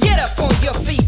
Get up on your feet.